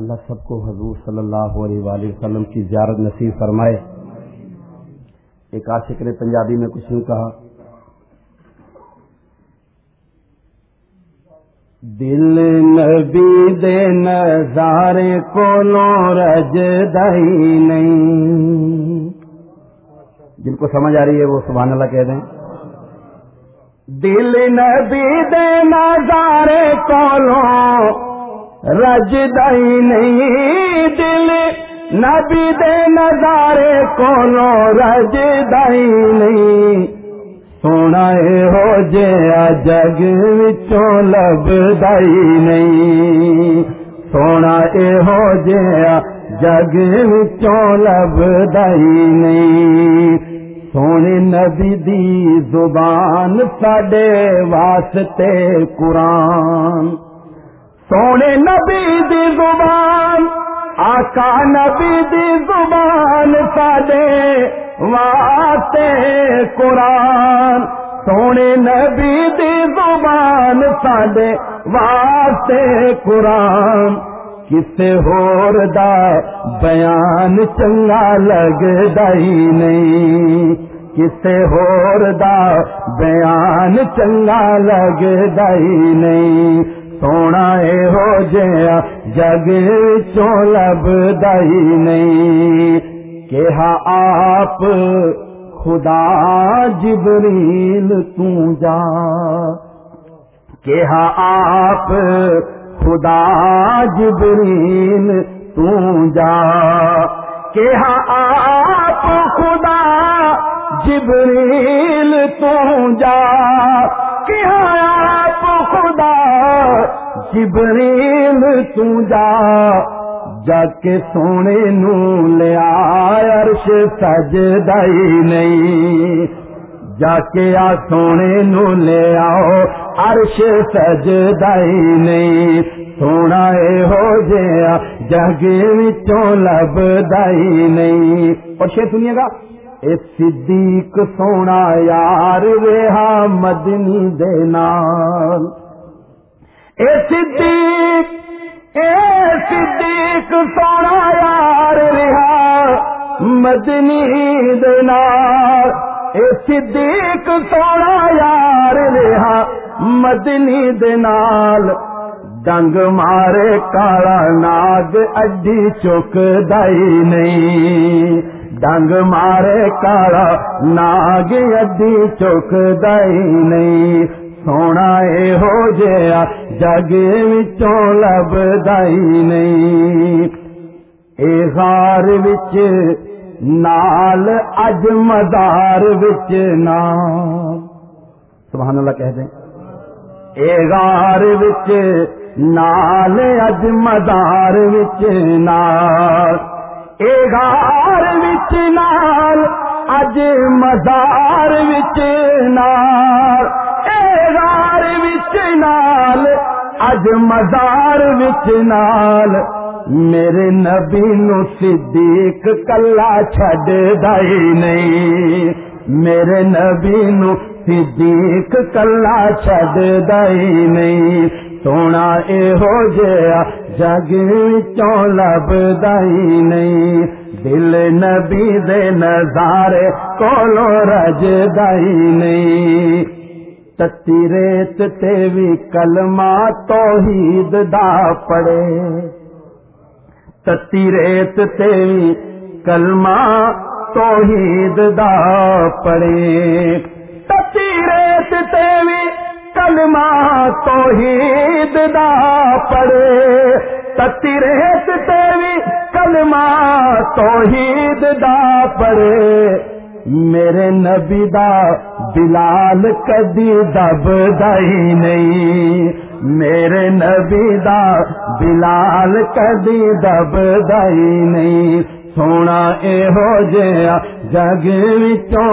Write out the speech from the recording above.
اللہ سب کو حضور صلی اللہ علیہ وآلہ وسلم کی زیارت نصیب فرمائے۔ ایک عاشق نے پنجابی میں کچھ یوں کہا، دل نبی دے نظارے کو لو رج دہی نہیں۔ جن کو سمجھ آ رہی ہے وہ سبحان اللہ کہہ دیں۔ دل نبی دے نظارے کو لو رج دہی نہیں دل، نبی دے نظارے کو لو رج دہی نہیں۔ سونا ہو جیا جگ وچوں لبدائی نہیں۔ سونا ہو جیا جگ وچوں لبدائی نہیں۔ سونے نبی دی زبان ساڈے واسطے قرآن۔ سونے نبی دی زبان، آقا نبی دی زبان ساڈے واسطے قرآن۔ سونے نبی دی زبان ساڈے واسطے قرآن۔ کسے ہور دا بیان چنگا لگدا ہی نہیں۔ کسے ہور دا بیان چنگا لگدا ہی نہیں۔ سونا اے ہو جیا جگ چوں لبدا ہی نہیں کہا آپ خدا جبریل تو جا کہا آپ خدا جبریل تو جا کہا آپ خدا جبریل تو جا کہا آپ خدا جبریل تو جا جا کے سونے نو لیا عرش سجدائی نہیں جا کے آ سونے نو لے آؤ عرش سجدائی نہیں سونا اے ہو جیا جگ وچوں لبدائی نہیں اور شیر سنیے گا اے صدیق سونا یار رہا مدنی دے نال اے صدیق اے صدیق سونا یار رہا مدنی دنار اے صدیق سونا یار رہا مدنی دنال ڈنگ مارے کالا ناگ اڈی چک دائی نہیں ڈنگ مارے کالا ناگ اڈی چک دائی نہیں سونا اے ہو جیا جگ وچوں لبدائی نہیں اے غار وچ نال اج مدار وچ نام سبحان اللہ کہہ دیں اے غار وچ نال اج مدار وچ نال اے غار وچ نال اج مدار وچ نال اج مزار وچ نال میرے نبی نو صدیق کلا چھڈ دائی نہیں۔ میرے نبی نو صدیق کلا چھڈ دائی نہیں۔ سونا اے ہو جیا جگ وچوں لبدائی نہیں۔ دل نبی دے نظارے کولو رج دائی نہیں۔ تتی ریت تے کلمہ توحید دا پڑے تتی ریت تے بھی کلمہ توحید دا پڑے تتی ریت تے بھی کلمہ توحید دا پڑے تتی ریت تے کلمہ توحید دا پڑے میرے نبی دا بلال کدی دب دائی نہیں میرے نبی دا بلال کدی دب دائی نہیں سونا اے ہو جیا جگ وچوں